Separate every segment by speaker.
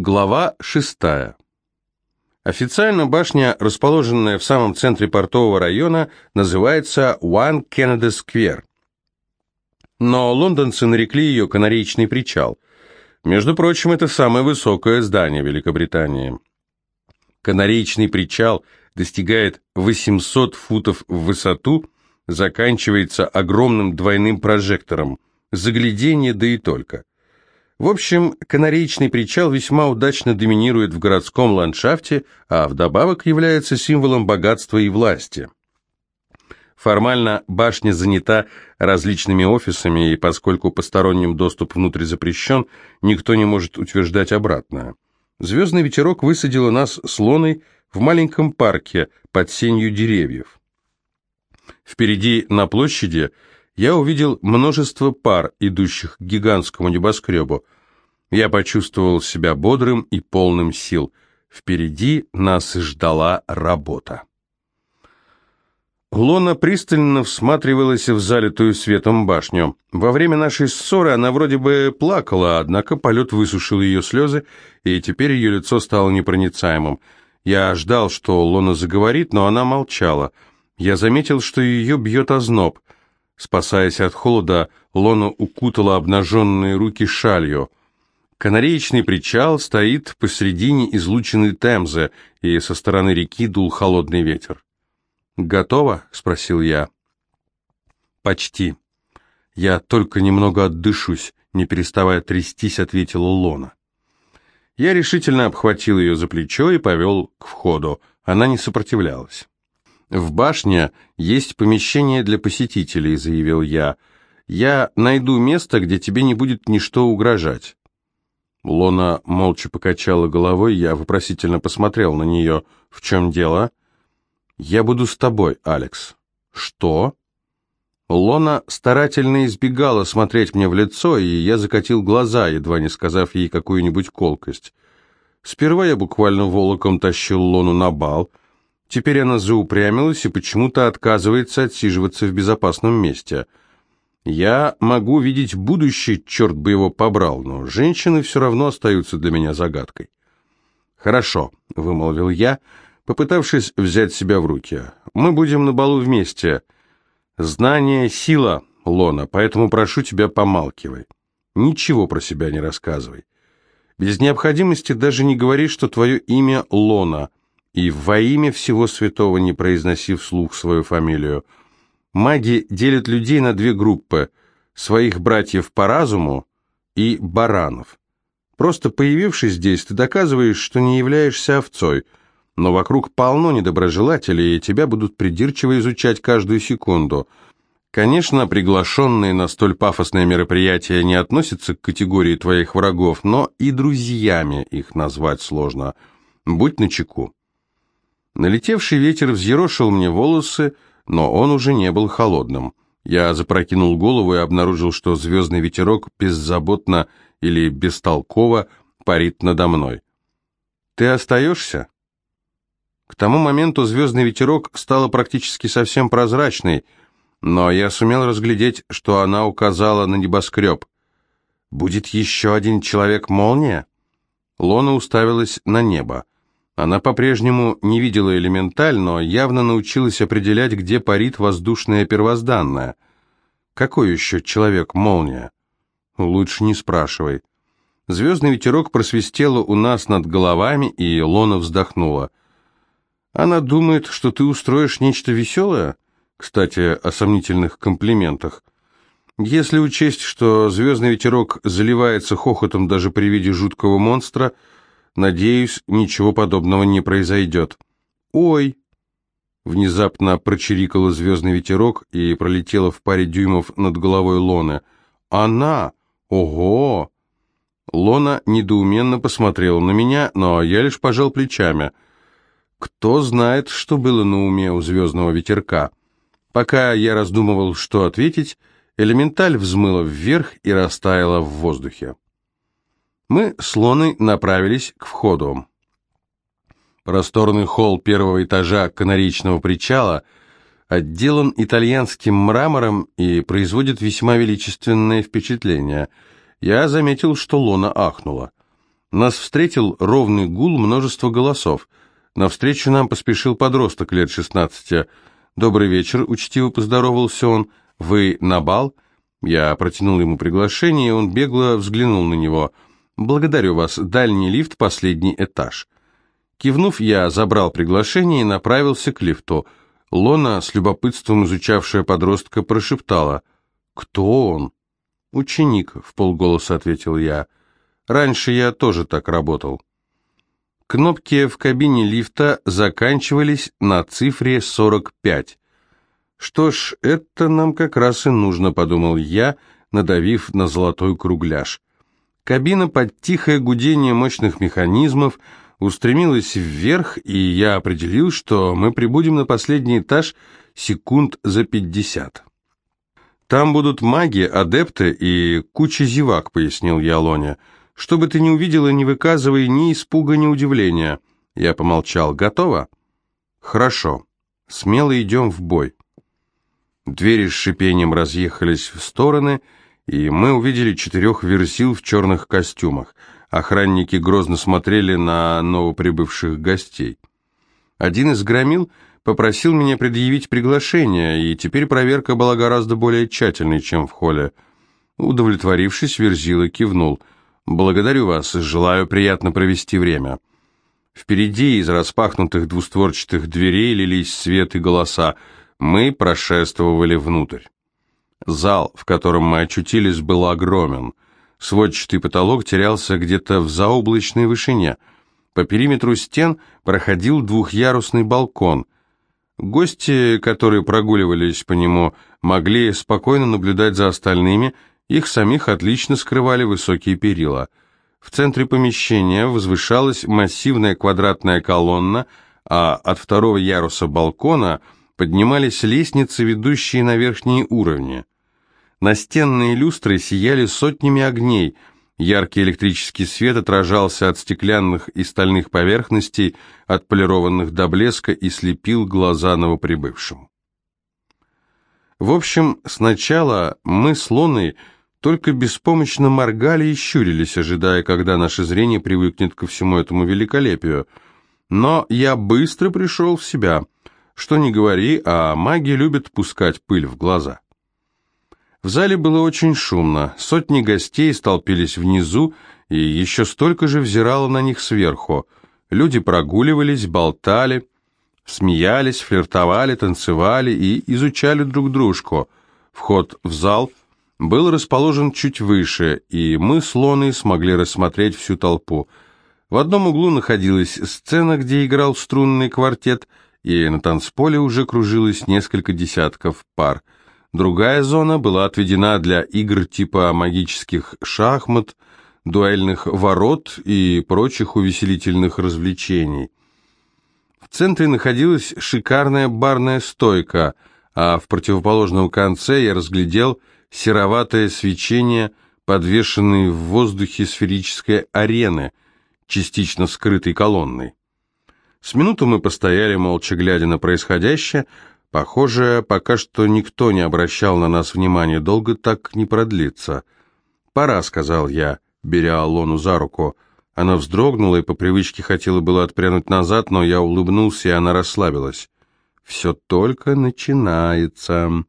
Speaker 1: Глава шестая. Официально башня, расположенная в самом центре портового района, называется One Canada Square. Но лондонцы нарекли ее Канареечный причал. Между прочим, это самое высокое здание Великобритании. Канареечный причал достигает 800 футов в высоту, заканчивается огромным двойным прожектором. Заглядение, да и только. В общем, канареечный причал весьма удачно доминирует в городском ландшафте, а вдобавок является символом богатства и власти. Формально башня занята различными офисами, и поскольку посторонним доступ внутрь запрещен, никто не может утверждать обратное. Звездный ветерок высадил нас с Лоной в маленьком парке под сенью деревьев. Впереди на площади – я увидел множество пар, идущих к гигантскому небоскребу. Я почувствовал себя бодрым и полным сил. Впереди нас ждала работа. Лона пристально всматривалась в залитую светом башню. Во время нашей ссоры она вроде бы плакала, однако полет высушил ее слезы, и теперь ее лицо стало непроницаемым. Я ждал, что Лона заговорит, но она молчала. Я заметил, что ее бьет озноб. Спасаясь от холода, Лона укутала обнаженные руки шалью. Канареечный причал стоит посредине излученной Темзы, и со стороны реки дул холодный ветер. «Готово?» — спросил я. «Почти. Я только немного отдышусь», — не переставая трястись, ответила Лона. Я решительно обхватил ее за плечо и повел к входу. Она не сопротивлялась. «В башне есть помещение для посетителей», — заявил я. «Я найду место, где тебе не будет ничто угрожать». Лона молча покачала головой, я вопросительно посмотрел на нее. «В чем дело?» «Я буду с тобой, Алекс». «Что?» Лона старательно избегала смотреть мне в лицо, и я закатил глаза, едва не сказав ей какую-нибудь колкость. Сперва я буквально волоком тащил Лону на бал — Теперь она заупрямилась и почему-то отказывается отсиживаться в безопасном месте. Я могу видеть будущее, черт бы его побрал, но женщины все равно остаются для меня загадкой. «Хорошо», — вымолвил я, попытавшись взять себя в руки. «Мы будем на балу вместе. Знание — сила, Лона, поэтому прошу тебя, помалкивай. Ничего про себя не рассказывай. Без необходимости даже не говори, что твое имя Лона — и во имя всего святого не произноси вслух свою фамилию. Маги делят людей на две группы – своих братьев по разуму и баранов. Просто появившись здесь, ты доказываешь, что не являешься овцой, но вокруг полно недоброжелателей, и тебя будут придирчиво изучать каждую секунду. Конечно, приглашенные на столь пафосное мероприятие не относятся к категории твоих врагов, но и друзьями их назвать сложно. Будь начеку. Налетевший ветер взъерошил мне волосы, но он уже не был холодным. Я запрокинул голову и обнаружил, что звездный ветерок беззаботно или бестолково парит надо мной. «Ты остаешься?» К тому моменту звездный ветерок стала практически совсем прозрачной, но я сумел разглядеть, что она указала на небоскреб. «Будет еще один человек-молния?» Лона уставилась на небо. Она по-прежнему не видела элементаль, но явно научилась определять, где парит воздушное первозданное. Какой еще человек-молния? Лучше не спрашивай. Звездный ветерок просвистело у нас над головами, и Лона вздохнула. Она думает, что ты устроишь нечто веселое? Кстати, о сомнительных комплиментах. Если учесть, что звездный ветерок заливается хохотом даже при виде жуткого монстра – Надеюсь, ничего подобного не произойдет. Ой! Внезапно прочирикало звездный ветерок и пролетело в паре дюймов над головой Лоны. Она! Ого! Лона недоуменно посмотрела на меня, но я лишь пожал плечами. Кто знает, что было на уме у звездного ветерка. Пока я раздумывал, что ответить, элементаль взмыла вверх и растаяла в воздухе. Мы с Лоной направились к входу. Просторный холл первого этажа канаричного причала отделан итальянским мрамором и производит весьма величественное впечатление. Я заметил, что Лона ахнула. Нас встретил ровный гул множества голосов. Навстречу нам поспешил подросток лет шестнадцати. «Добрый вечер», — учтиво поздоровался он. «Вы на бал?» Я протянул ему приглашение, и он бегло взглянул на него. «Благодарю вас. Дальний лифт, последний этаж». Кивнув, я забрал приглашение и направился к лифту. Лона, с любопытством изучавшая подростка, прошептала. «Кто он?» «Ученик», — в полголоса ответил я. «Раньше я тоже так работал». Кнопки в кабине лифта заканчивались на цифре 45. «Что ж, это нам как раз и нужно», — подумал я, надавив на золотой кругляш. Кабина под тихое гудение мощных механизмов устремилась вверх, и я определил, что мы прибудем на последний этаж секунд за пятьдесят. «Там будут маги, адепты и куча зевак», — пояснил я Лоне. «Что бы ты ни увидела, не выказывай ни испуга, ни удивления». Я помолчал. «Готово?» «Хорошо. Смело идем в бой». Двери с шипением разъехались в стороны, и мы увидели четырех версил в черных костюмах. Охранники грозно смотрели на новоприбывших гостей. Один из громил попросил меня предъявить приглашение, и теперь проверка была гораздо более тщательной, чем в холле. Удовлетворившись, Верзила кивнул. «Благодарю вас, желаю приятно провести время». Впереди из распахнутых двустворчатых дверей лились свет и голоса. Мы прошествовали внутрь. Зал, в котором мы очутились, был огромен – Сводчатый потолок терялся где-то в заоблачной вышине. По периметру стен проходил двухъярусный балкон. Гости, которые прогуливались по нему, могли спокойно наблюдать за остальными, их самих отлично скрывали высокие перила. В центре помещения возвышалась массивная квадратная колонна, а от второго яруса балкона поднимались лестницы, ведущие на верхние уровни. Настенные люстры сияли сотнями огней, яркий электрический свет отражался от стеклянных и стальных поверхностей, отполированных до блеска и слепил глаза новоприбывшим. В общем, сначала мы с Луной только беспомощно моргали и щурились, ожидая, когда наше зрение привыкнет ко всему этому великолепию. Но я быстро пришел в себя. Что ни говори, а маги любят пускать пыль в глаза. В зале было очень шумно, сотни гостей столпились внизу, и еще столько же взирало на них сверху. Люди прогуливались, болтали, смеялись, флиртовали, танцевали и изучали друг дружку. Вход в зал был расположен чуть выше, и мы с Лоной смогли рассмотреть всю толпу. В одном углу находилась сцена, где играл струнный квартет, и на танцполе уже кружилось несколько десятков пар – Другая зона была отведена для игр типа магических шахмат, дуэльных ворот и прочих увеселительных развлечений. В центре находилась шикарная барная стойка, а в противоположном конце я разглядел сероватое свечение, подвешенной в воздухе сферической арены, частично скрытой колонной. С минуту мы постояли, молча глядя на происходящее, Похоже, пока что никто не обращал на нас внимания, долго так не продлится. «Пора», — сказал я, беря Алону за руку. Она вздрогнула и по привычке хотела было отпрянуть назад, но я улыбнулся, и она расслабилась. «Все только начинается».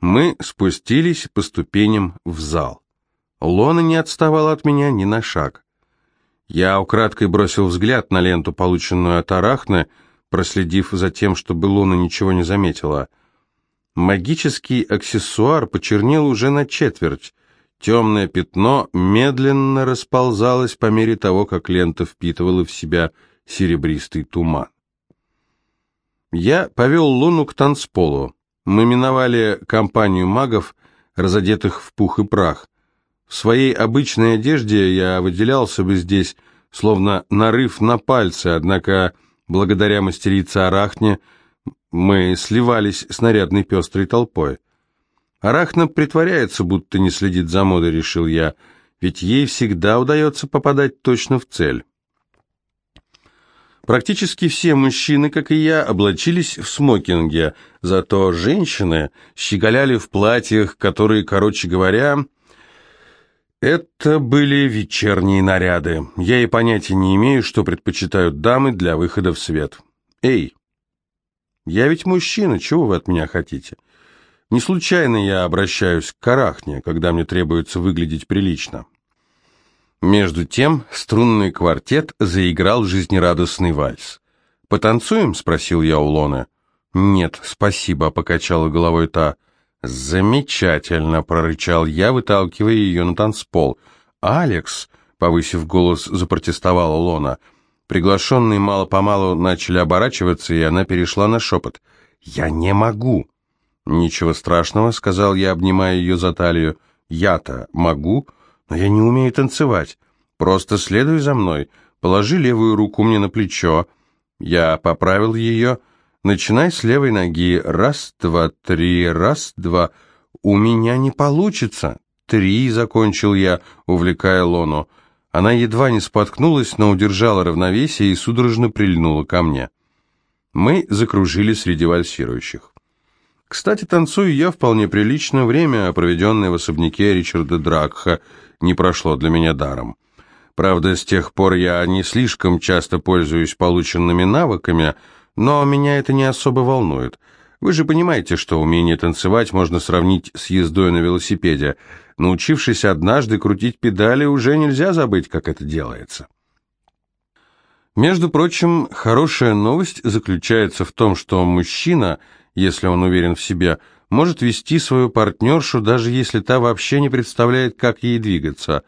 Speaker 1: Мы спустились по ступеням в зал. Лона не отставала от меня ни на шаг. Я украдкой бросил взгляд на ленту, полученную от Арахны, — проследив за тем, чтобы Луна ничего не заметила. Магический аксессуар почернел уже на четверть. Темное пятно медленно расползалось по мере того, как лента впитывала в себя серебристый туман. Я повел Луну к танцполу. Мы миновали компанию магов, разодетых в пух и прах. В своей обычной одежде я выделялся бы здесь, словно нарыв на пальцы, однако Благодаря мастерице Арахне мы сливались с нарядной пестрой толпой. Арахна притворяется, будто не следит за модой, решил я, ведь ей всегда удается попадать точно в цель. Практически все мужчины, как и я, облачились в смокинге, зато женщины щеголяли в платьях, которые, короче говоря, Это были вечерние наряды. Я и понятия не имею, что предпочитают дамы для выхода в свет. Эй, я ведь мужчина, чего вы от меня хотите? Не случайно я обращаюсь к карахне, когда мне требуется выглядеть прилично. Между тем струнный квартет заиграл жизнерадостный вальс. «Потанцуем?» — спросил я у Лоны. «Нет, спасибо», — покачала головой та. «Замечательно», — прорычал я, выталкивая ее на танцпол. «Алекс», — повысив голос, запротестовала Лона. Приглашенные мало-помалу начали оборачиваться, и она перешла на шепот. «Я не могу». «Ничего страшного», — сказал я, обнимая ее за талию. «Я-то могу, но я не умею танцевать. Просто следуй за мной, положи левую руку мне на плечо». Я поправил ее. «Начинай с левой ноги. Раз, два, три, раз, два. У меня не получится». «Три», — закончил я, увлекая Лону. Она едва не споткнулась, но удержала равновесие и судорожно прильнула ко мне. Мы закружили среди вальсирующих. Кстати, танцую я вполне прилично, время, проведенное в особняке Ричарда Дракха, не прошло для меня даром. Правда, с тех пор я не слишком часто пользуюсь полученными навыками, но меня это не особо волнует. Вы же понимаете, что умение танцевать можно сравнить с ездой на велосипеде. Научившись однажды крутить педали, уже нельзя забыть, как это делается. Между прочим, хорошая новость заключается в том, что мужчина – если он уверен в себе, может вести свою партнершу, даже если та вообще не представляет, как ей двигаться.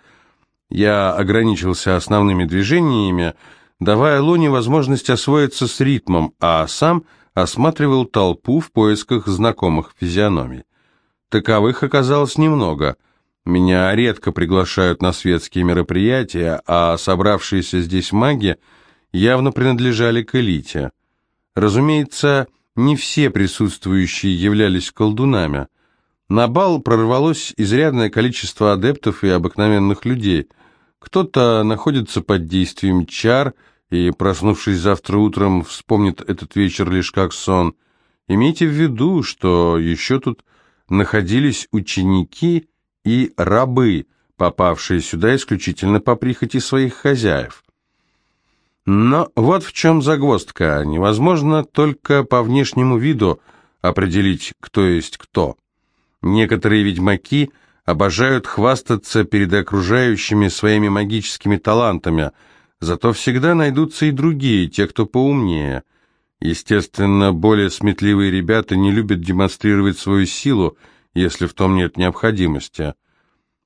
Speaker 1: Я ограничился основными движениями, давая Лоне возможность освоиться с ритмом, а сам осматривал толпу в поисках знакомых физиономий. Таковых оказалось немного. Меня редко приглашают на светские мероприятия, а собравшиеся здесь маги явно принадлежали к элите. Разумеется, не все присутствующие являлись колдунами. На бал прорвалось изрядное количество адептов и обыкновенных людей. Кто-то находится под действием чар и, проснувшись завтра утром, вспомнит этот вечер лишь как сон. Имейте в виду, что еще тут находились ученики и рабы, попавшие сюда исключительно по прихоти своих хозяев. Но вот в чем загвоздка. Невозможно только по внешнему виду определить, кто есть кто. Некоторые ведьмаки обожают хвастаться перед окружающими своими магическими талантами, зато всегда найдутся и другие, те, кто поумнее. Естественно, более сметливые ребята не любят демонстрировать свою силу, если в том нет необходимости.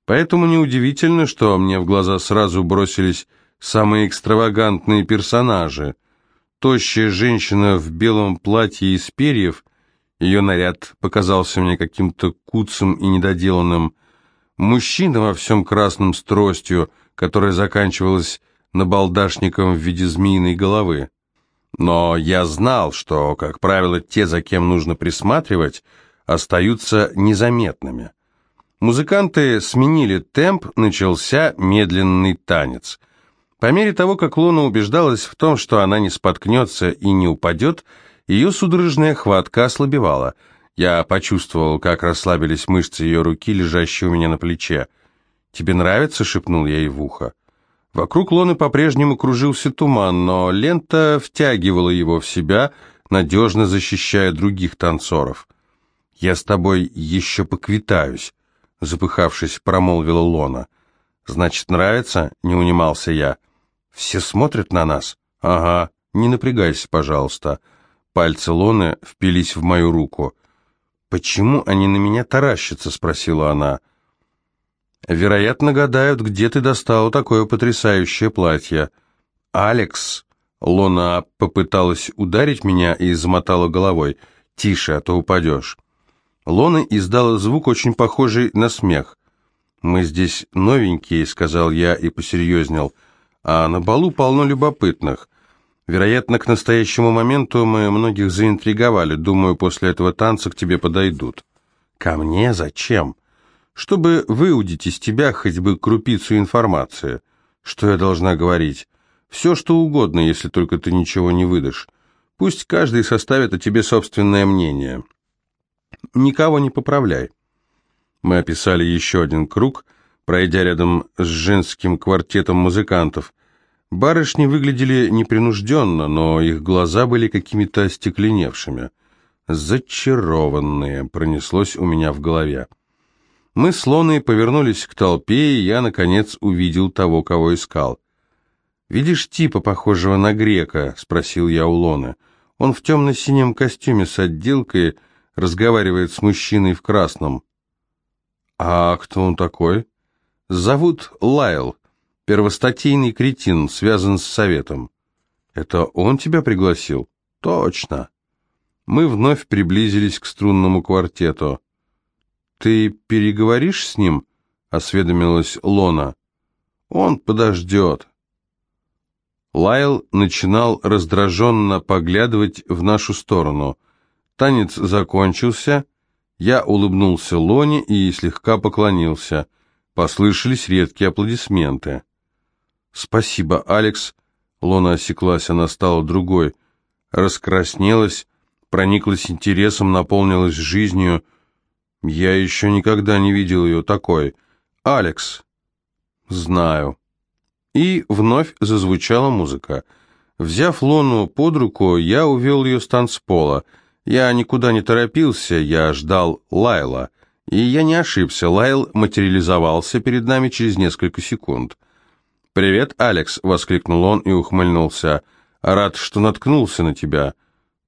Speaker 1: Поэтому неудивительно, что мне в глаза сразу бросились самые экстравагантные персонажи. Тощая женщина в белом платье из перьев, ее наряд показался мне каким-то куцым и недоделанным. Мужчина во всем красном с тростью, которая заканчивалась набалдашником в виде змеиной головы. Но я знал, что, как правило, те, за кем нужно присматривать, остаются незаметными. Музыканты сменили темп, начался медленный танец – по мере того, как Луна убеждалась в том, что она не споткнется и не упадет, ее судорожная хватка ослабевала. Я почувствовал, как расслабились мышцы ее руки, лежащие у меня на плече. «Тебе нравится?» — шепнул я ей в ухо. Вокруг Лоны по-прежнему кружился туман, но лента втягивала его в себя, надежно защищая других танцоров. «Я с тобой еще поквитаюсь», — запыхавшись, промолвила Лона. «Значит, нравится?» — не унимался я. «Все смотрят на нас?» «Ага, не напрягайся, пожалуйста». Пальцы Лоны впились в мою руку. «Почему они на меня таращатся?» — спросила она. «Вероятно, гадают, где ты достала такое потрясающее платье». «Алекс!» — Лона попыталась ударить меня и замотала головой. «Тише, а то упадешь». Лона издала звук, очень похожий на смех. «Мы здесь новенькие», — сказал я и посерьезнел а на балу полно любопытных. Вероятно, к настоящему моменту мы многих заинтриговали. Думаю, после этого танца к тебе подойдут. Ко мне? Зачем? Чтобы выудить из тебя хоть бы крупицу информации. Что я должна говорить? Все, что угодно, если только ты ничего не выдашь. Пусть каждый составит о тебе собственное мнение. Никого не поправляй. Мы описали еще один круг, пройдя рядом с женским квартетом музыкантов. Барышни выглядели непринужденно, но их глаза были какими-то остекленевшими. «Зачарованные», — пронеслось у меня в голове. Мы с Лоной повернулись к толпе, и я, наконец, увидел того, кого искал. «Видишь типа, похожего на грека?» — спросил я у Лоны. «Он в темно-синем костюме с отделкой разговаривает с мужчиной в красном». «А кто он такой?» «Зовут Лайл. Первостатейный кретин, связан с советом». «Это он тебя пригласил?» «Точно». Мы вновь приблизились к струнному квартету. «Ты переговоришь с ним?» — осведомилась Лона. «Он подождет». Лайл начинал раздраженно поглядывать в нашу сторону. Танец закончился, я улыбнулся Лоне и слегка поклонился. Послышались редкие аплодисменты. «Спасибо, Алекс». Лона осеклась, она стала другой. Раскраснелась, прониклась интересом, наполнилась жизнью. Я еще никогда не видел ее такой. «Алекс». «Знаю». И вновь зазвучала музыка. Взяв Лону под руку, я увел ее с танцпола. Я никуда не торопился, я ждал Лайла. И я не ошибся, Лайл материализовался перед нами через несколько секунд. «Привет, Алекс!» — воскликнул он и ухмыльнулся. «Рад, что наткнулся на тебя».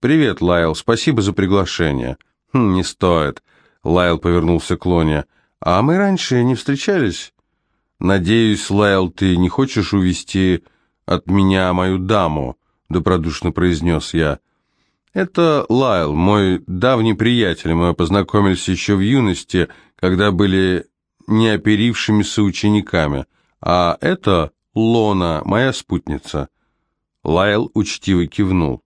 Speaker 1: «Привет, Лайл, спасибо за приглашение». «Хм, не стоит». Лайл повернулся к Лоне. «А мы раньше не встречались?» «Надеюсь, Лайл, ты не хочешь увести от меня мою даму?» — добродушно произнес я. «Это Лайл, мой давний приятель. Мы познакомились еще в юности, когда были неоперившимися учениками. А это Лона, моя спутница». Лайл учтиво кивнул.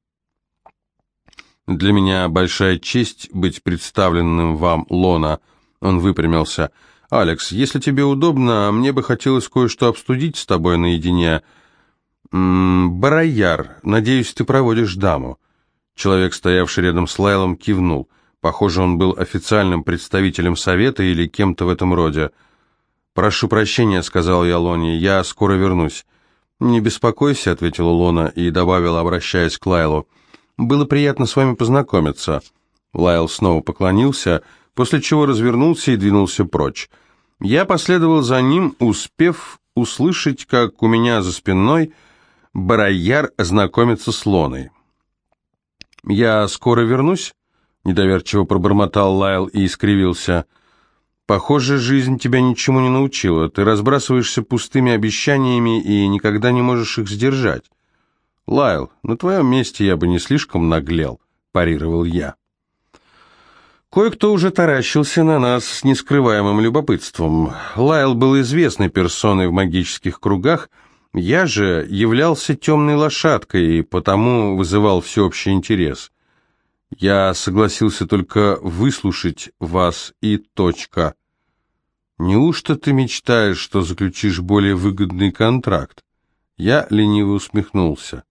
Speaker 1: «Для меня большая честь быть представленным вам, Лона». Он выпрямился. «Алекс, если тебе удобно, мне бы хотелось кое-что обсудить с тобой наедине. М -м, Барояр, надеюсь, ты проводишь даму». Человек, стоявший рядом с Лайлом, кивнул. Похоже, он был официальным представителем совета или кем-то в этом роде. «Прошу прощения», — сказал я Лоне, — «я скоро вернусь». «Не беспокойся», — ответила Лона и добавила, обращаясь к Лайлу. «Было приятно с вами познакомиться». Лайл снова поклонился, — после чего развернулся и двинулся прочь. Я последовал за ним, успев услышать, как у меня за спиной Барояр знакомится с Лоной. «Я скоро вернусь?» — недоверчиво пробормотал Лайл и искривился. «Похоже, жизнь тебя ничему не научила. Ты разбрасываешься пустыми обещаниями и никогда не можешь их сдержать». «Лайл, на твоем месте я бы не слишком наглел», — парировал я. Кое-кто уже таращился на нас с нескрываемым любопытством. Лайл был известной персоной в магических кругах, я же являлся темной лошадкой и потому вызывал всеобщий интерес. Я согласился только выслушать вас и точка. Неужто ты мечтаешь, что заключишь более выгодный контракт? Я лениво усмехнулся.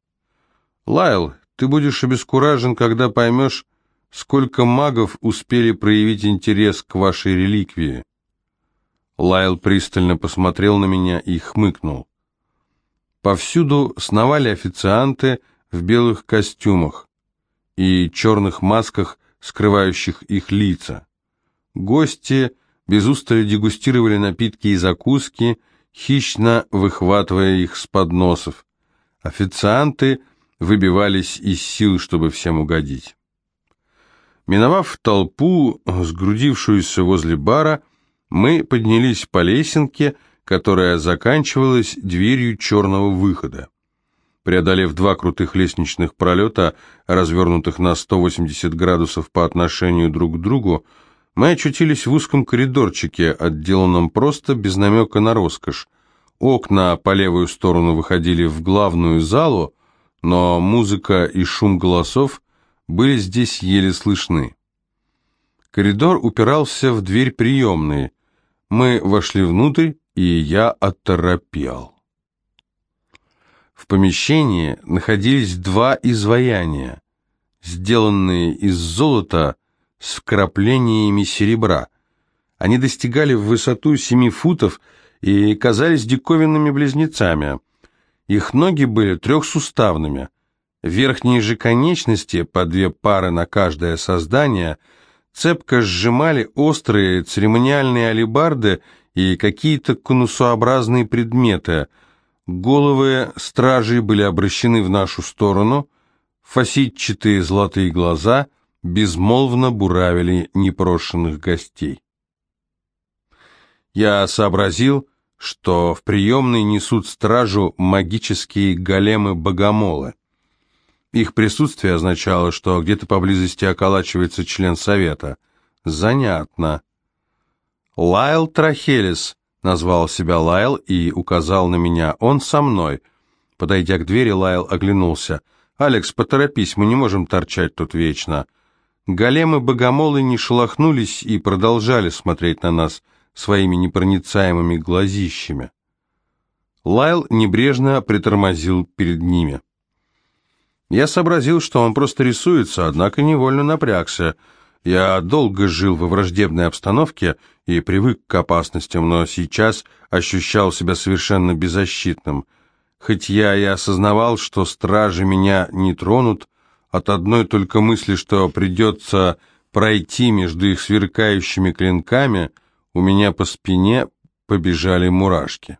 Speaker 1: Лайл, ты будешь обескуражен, когда поймешь, Сколько магов успели проявить интерес к вашей реликвии?» Лайл пристально посмотрел на меня и хмыкнул. Повсюду сновали официанты в белых костюмах и черных масках, скрывающих их лица. Гости без устали дегустировали напитки и закуски, хищно выхватывая их с подносов. Официанты выбивались из сил, чтобы всем угодить. Миновав толпу, сгрудившуюся возле бара, мы поднялись по лесенке, которая заканчивалась дверью черного выхода. Преодолев два крутых лестничных пролета, развернутых на 180 градусов по отношению друг к другу, мы очутились в узком коридорчике, отделанном просто без намека на роскошь. Окна по левую сторону выходили в главную залу, но музыка и шум голосов были здесь еле слышны. Коридор упирался в дверь приемной. Мы вошли внутрь, и я оторопел. В помещении находились два изваяния, сделанные из золота с вкраплениями серебра. Они достигали в высоту семи футов и казались диковинными близнецами. Их ноги были трехсуставными. Верхние же конечности, по две пары на каждое создание, цепко сжимали острые церемониальные алебарды и какие-то конусообразные предметы. Головы стражей были обращены в нашу сторону, фасетчатые золотые глаза безмолвно буравили непрошенных гостей. Я сообразил, что в приемной несут стражу магические големы-богомолы. Их присутствие означало, что где-то поблизости околачивается член совета. Занятно. Лайл Трахелис назвал себя Лайл и указал на меня. Он со мной. Подойдя к двери, Лайл оглянулся. «Алекс, поторопись, мы не можем торчать тут вечно». Големы-богомолы не шелохнулись и продолжали смотреть на нас – своими непроницаемыми глазищами. Лайл небрежно притормозил перед ними. Я сообразил, что он просто рисуется, однако невольно напрягся. Я долго жил во враждебной обстановке и привык к опасностям, но сейчас ощущал себя совершенно беззащитным. Хоть я и осознавал, что стражи меня не тронут, от одной только мысли, что придется пройти между их сверкающими клинками – у меня по спине побежали мурашки.